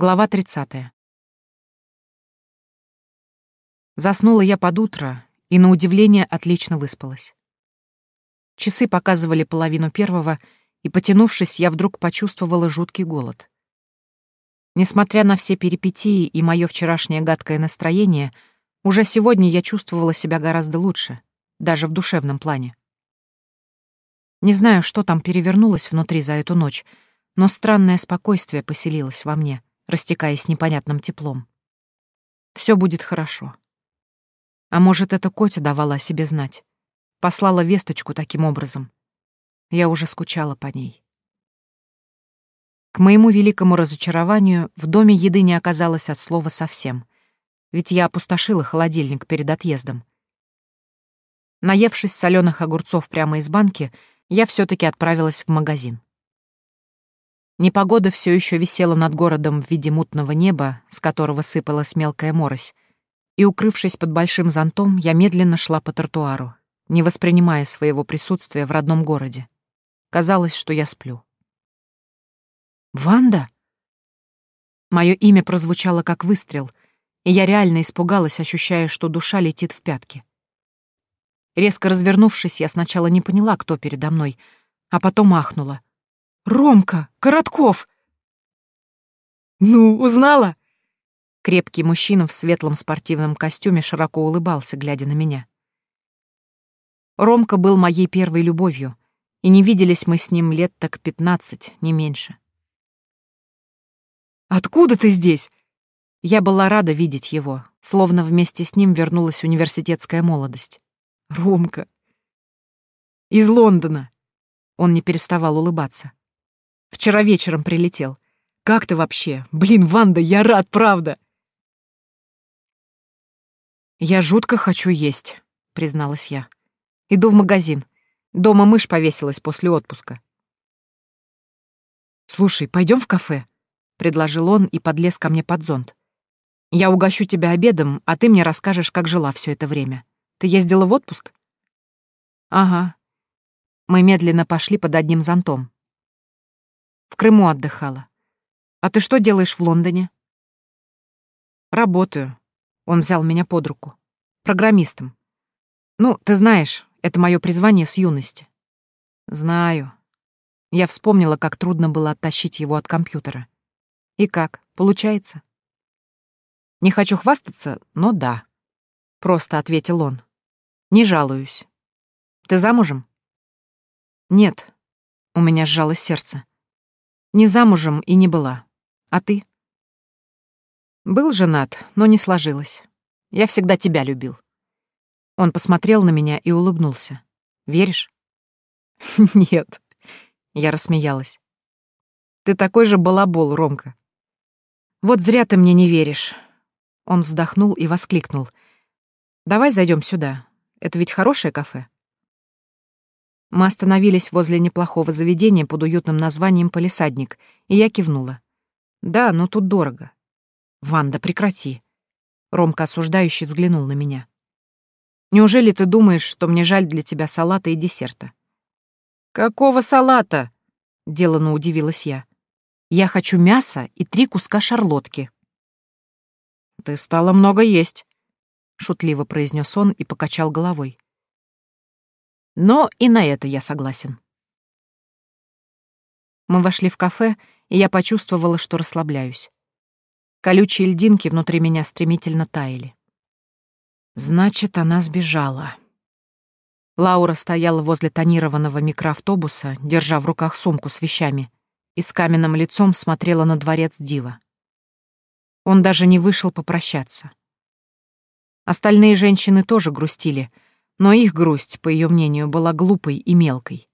Глава 30. Заснула я под утро и, на удивление, отлично выспалась. Часы показывали половину первого, и, потянувшись, я вдруг почувствовала жуткий голод. Несмотря на все перипетии и мое вчерашнее гадкое настроение, уже сегодня я чувствовала себя гораздо лучше, даже в душевном плане. Не знаю, что там перевернулось внутри за эту ночь, но странное спокойствие поселилось во мне — растекаясь непонятным теплом. Все будет хорошо. А может, это Котя давала о себе знать. Послала весточку таким образом. Я уже скучала по ней. К моему великому разочарованию в доме еды не оказалось от слова совсем, ведь я опустошила холодильник перед отъездом. Наевшись соленых огурцов прямо из банки, я все таки отправилась в магазин. Непогода все еще висела над городом в виде мутного неба, с которого сыпалась мелкая морось, и, укрывшись под большим зонтом, я медленно шла по тротуару, не воспринимая своего присутствия в родном городе. Казалось, что я сплю. «Ванда?» Мое имя прозвучало как выстрел, и я реально испугалась, ощущая, что душа летит в пятки. Резко развернувшись, я сначала не поняла, кто передо мной, а потом ахнула — Ромка! Коротков!» «Ну, узнала?» Крепкий мужчина в светлом спортивном костюме широко улыбался, глядя на меня. Ромка был моей первой любовью, и не виделись мы с ним лет так пятнадцать, не меньше. «Откуда ты здесь?» Я была рада видеть его, словно вместе с ним вернулась университетская молодость. «Ромка!» «Из Лондона!» Он не переставал улыбаться. Вчера вечером прилетел. Как ты вообще? Блин, Ванда, я рад, правда!» «Я жутко хочу есть», — призналась я. «Иду в магазин. Дома мышь повесилась после отпуска». «Слушай, пойдем в кафе», — предложил он и подлез ко мне под зонт. «Я угощу тебя обедом, а ты мне расскажешь, как жила все это время. Ты ездила в отпуск?» «Ага». Мы медленно пошли под одним зонтом. Крыму отдыхала. А ты что делаешь в Лондоне? Работаю. Он взял меня под руку. Программистом. Ну, ты знаешь, это мое призвание с юности. Знаю. Я вспомнила, как трудно было оттащить его от компьютера. И как, получается? Не хочу хвастаться, но да. Просто ответил он. Не жалуюсь. Ты замужем? Нет. У меня сжалось сердце. Не замужем и не была. А ты? Был женат, но не сложилось. Я всегда тебя любил. Он посмотрел на меня и улыбнулся. Веришь? Нет. Я рассмеялась. Ты такой же балабол, Ромка. Вот зря ты мне не веришь. Он вздохнул и воскликнул. Давай зайдем сюда. Это ведь хорошее кафе. Мы остановились возле неплохого заведения под уютным названием «Полисадник», и я кивнула. «Да, но тут дорого». «Ванда, прекрати». Ромка осуждающий взглянул на меня. «Неужели ты думаешь, что мне жаль для тебя салата и десерта?» «Какого салата?» — делано удивилась я. «Я хочу мяса и три куска шарлотки». «Ты стала много есть», — шутливо произнес он и покачал головой. Но и на это я согласен. Мы вошли в кафе, и я почувствовала, что расслабляюсь. Колючие льдинки внутри меня стремительно таяли. Значит, она сбежала. Лаура стояла возле тонированного микроавтобуса, держа в руках сумку с вещами, и с каменным лицом смотрела на дворец Дива. Он даже не вышел попрощаться. Остальные женщины тоже грустили — но их грусть, по ее мнению, была глупой и мелкой.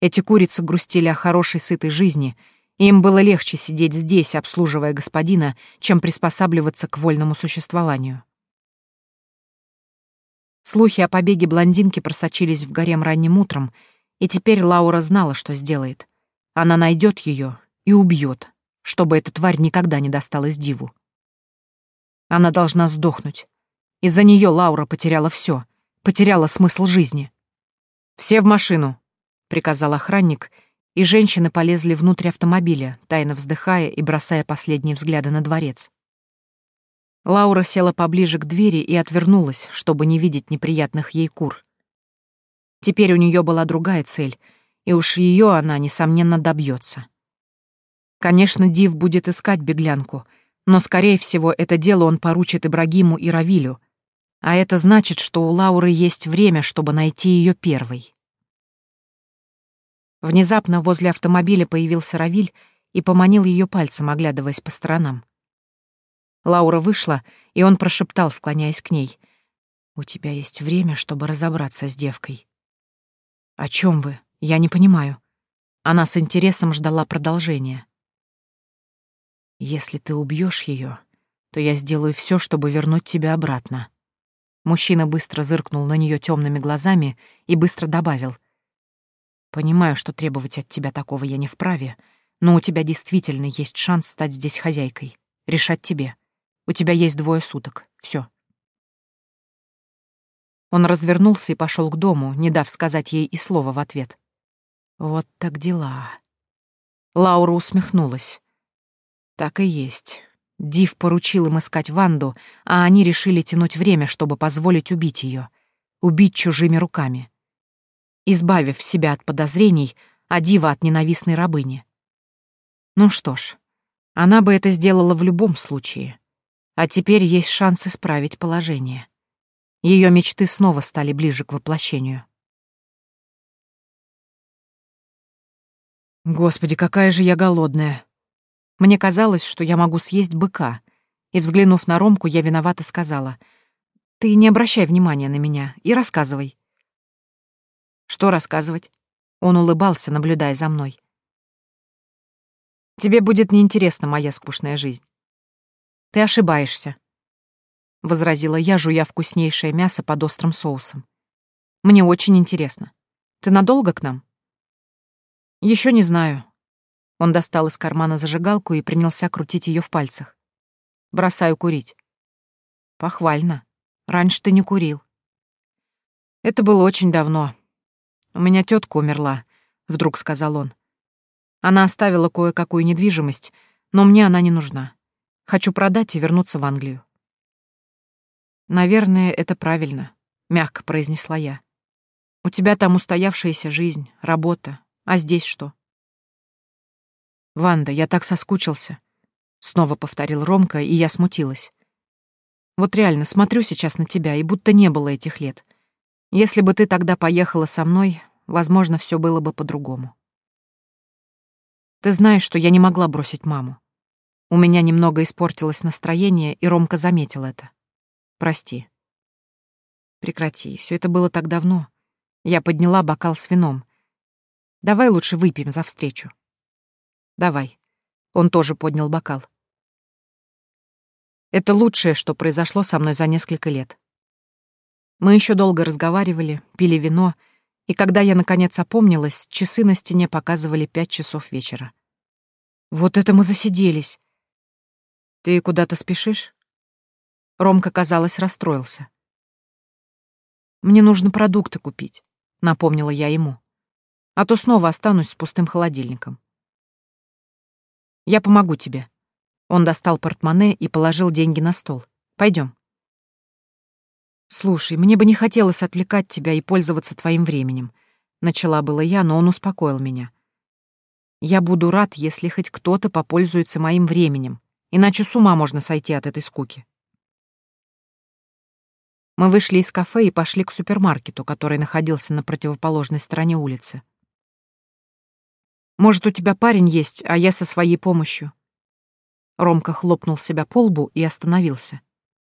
Эти курицы грустили о хорошей сытой жизни, и им было легче сидеть здесь, обслуживая господина, чем приспосабливаться к вольному существованию. Слухи о побеге блондинки просочились в гарем ранним утром, и теперь Лаура знала, что сделает. Она найдет ее и убьет, чтобы эта тварь никогда не досталась диву. Она должна сдохнуть. Из-за нее Лаура потеряла все потеряла смысл жизни. «Все в машину», — приказал охранник, и женщины полезли внутрь автомобиля, тайно вздыхая и бросая последние взгляды на дворец. Лаура села поближе к двери и отвернулась, чтобы не видеть неприятных ей кур. Теперь у нее была другая цель, и уж ее она, несомненно, добьется. Конечно, Див будет искать беглянку, но, скорее всего, это дело он поручит Ибрагиму и Равилю, а это значит, что у Лауры есть время, чтобы найти ее первой. Внезапно возле автомобиля появился Равиль и поманил ее пальцем, оглядываясь по сторонам. Лаура вышла, и он прошептал, склоняясь к ней. «У тебя есть время, чтобы разобраться с девкой». «О чем вы? Я не понимаю». Она с интересом ждала продолжения. «Если ты убьешь ее, то я сделаю все, чтобы вернуть тебя обратно». Мужчина быстро зыркнул на нее темными глазами и быстро добавил. «Понимаю, что требовать от тебя такого я не вправе, но у тебя действительно есть шанс стать здесь хозяйкой. Решать тебе. У тебя есть двое суток. Все. Он развернулся и пошел к дому, не дав сказать ей и слова в ответ. Вот так дела. Лаура усмехнулась. Так и есть. Див поручил им искать Ванду, а они решили тянуть время, чтобы позволить убить ее. Убить чужими руками. Избавив себя от подозрений, а Дива от ненавистной рабыни. Ну что ж, она бы это сделала в любом случае. А теперь есть шанс исправить положение. Ее мечты снова стали ближе к воплощению. Господи, какая же я голодная. Мне казалось, что я могу съесть быка, и, взглянув на Ромку, я виновато сказала, «Ты не обращай внимания на меня и рассказывай». «Что рассказывать?» Он улыбался, наблюдая за мной. «Тебе будет неинтересна моя скучная жизнь. Ты ошибаешься», — возразила я, жуя вкуснейшее мясо под острым соусом. «Мне очень интересно. Ты надолго к нам?» Еще не знаю». Он достал из кармана зажигалку и принялся крутить ее в пальцах. «Бросаю курить». «Похвально. Раньше ты не курил». «Это было очень давно. У меня тетка умерла», — вдруг сказал он. «Она оставила кое-какую недвижимость, но мне она не нужна. Хочу продать и вернуться в Англию. Наверное, это правильно, мягко произнесла я. У тебя там устоявшаяся жизнь, работа, а здесь что? Ванда, я так соскучился. Снова повторил Ромка, и я смутилась. Вот реально, смотрю сейчас на тебя, и будто не было этих лет. Если бы ты тогда поехала со мной, возможно, все было бы по-другому. Ты знаешь, что я не могла бросить маму. У меня немного испортилось настроение, и Ромка заметил это. Прости. Прекрати, все это было так давно. Я подняла бокал с вином. Давай лучше выпьем за встречу. Давай. Он тоже поднял бокал. Это лучшее, что произошло со мной за несколько лет. Мы еще долго разговаривали, пили вино, и когда я наконец опомнилась, часы на стене показывали пять часов вечера. Вот это мы засиделись. «Ты куда-то спешишь?» Ромка, казалось, расстроился. «Мне нужно продукты купить», — напомнила я ему. «А то снова останусь с пустым холодильником». «Я помогу тебе». Он достал портмоне и положил деньги на стол. Пойдем. «Слушай, мне бы не хотелось отвлекать тебя и пользоваться твоим временем», — начала была я, но он успокоил меня. «Я буду рад, если хоть кто-то попользуется моим временем, Иначе с ума можно сойти от этой скуки. Мы вышли из кафе и пошли к супермаркету, который находился на противоположной стороне улицы. «Может, у тебя парень есть, а я со своей помощью?» Ромка хлопнул себя по лбу и остановился.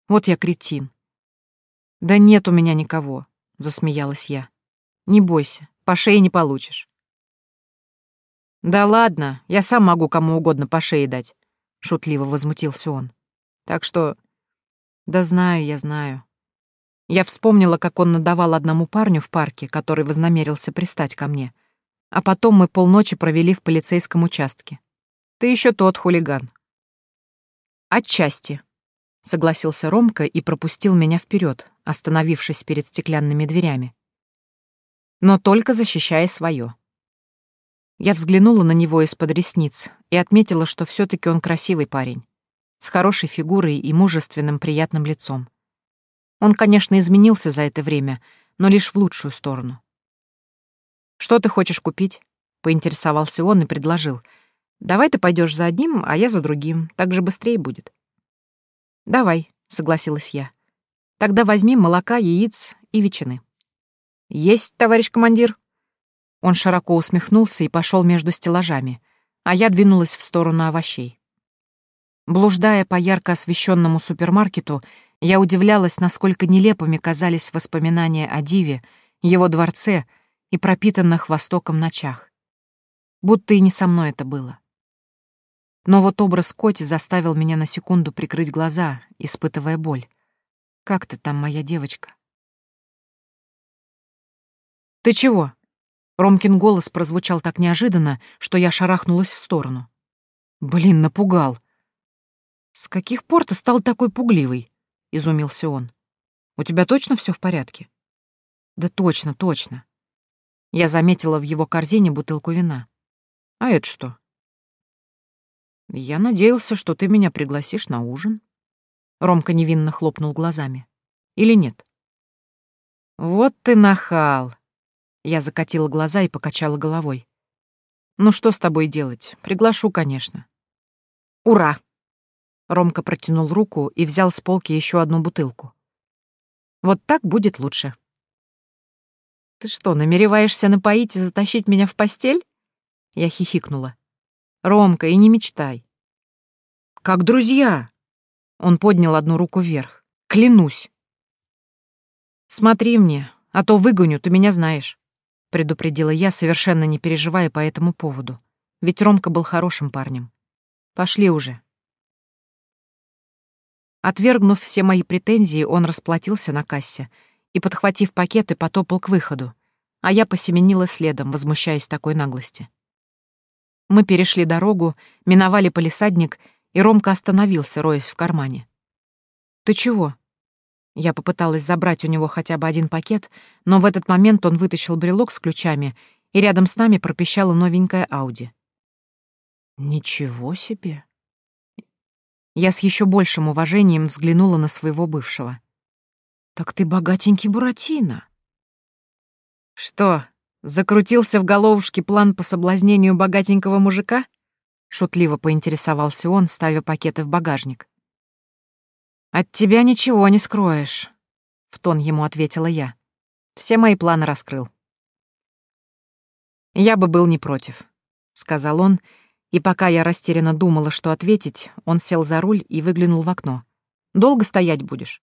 «Вот я кретин». «Да нет у меня никого», — засмеялась я. «Не бойся, по шее не получишь». «Да ладно, я сам могу кому угодно по шее дать шутливо возмутился он. Так что... Да знаю, я знаю. Я вспомнила, как он надавал одному парню в парке, который вознамерился пристать ко мне. А потом мы полночи провели в полицейском участке. Ты еще тот хулиган. Отчасти, согласился Ромка и пропустил меня вперед, остановившись перед стеклянными дверями. Но только защищая свое. Я взглянула на него из-под ресниц и отметила, что все таки он красивый парень, с хорошей фигурой и мужественным приятным лицом. Он, конечно, изменился за это время, но лишь в лучшую сторону. «Что ты хочешь купить?» — поинтересовался он и предложил. «Давай ты пойдешь за одним, а я за другим, так же быстрее будет». «Давай», — согласилась я. «Тогда возьми молока, яиц и ветчины». «Есть, товарищ командир». Он широко усмехнулся и пошел между стеллажами, а я двинулась в сторону овощей. Блуждая по ярко освещенному супермаркету, я удивлялась, насколько нелепыми казались воспоминания о Диве, его дворце и пропитанных Востоком ночах. Будто и не со мной это было. Но вот образ Коти заставил меня на секунду прикрыть глаза, испытывая боль. «Как ты там, моя девочка?» «Ты чего?» Ромкин голос прозвучал так неожиданно, что я шарахнулась в сторону. «Блин, напугал!» «С каких пор ты стал такой пугливый?» — изумился он. «У тебя точно все в порядке?» «Да точно, точно». Я заметила в его корзине бутылку вина. «А это что?» «Я надеялся, что ты меня пригласишь на ужин». Ромка невинно хлопнул глазами. «Или нет?» «Вот ты нахал!» Я закатила глаза и покачала головой. «Ну что с тобой делать? Приглашу, конечно». «Ура!» Ромка протянул руку и взял с полки еще одну бутылку. «Вот так будет лучше». «Ты что, намереваешься напоить и затащить меня в постель?» Я хихикнула. Ромка, и не мечтай. Как друзья. Он поднял одну руку вверх. Клянусь. Смотри мне, а то выгоню, ты меня знаешь, предупредила я, совершенно не переживая по этому поводу. Ведь Ромка был хорошим парнем. Пошли уже. Отвергнув все мои претензии, он расплатился на кассе и, подхватив пакеты, потопал к выходу, а я посеменила следом, возмущаясь такой наглости. Мы перешли дорогу, миновали полисадник, и Ромка остановился, роясь в кармане. «Ты чего?» Я попыталась забрать у него хотя бы один пакет, но в этот момент он вытащил брелок с ключами, и рядом с нами пропищала новенькая Ауди. «Ничего себе!» Я с еще большим уважением взглянула на своего бывшего. «Так ты богатенький Буратино!» «Что, Закрутился в головушке план по соблазнению богатенького мужика? Шутливо поинтересовался он, ставя пакеты в багажник. От тебя ничего не скроешь, в тон ему ответила я. Все мои планы раскрыл. Я бы был не против, сказал он, и пока я растерянно думала, что ответить, он сел за руль и выглянул в окно. Долго стоять будешь?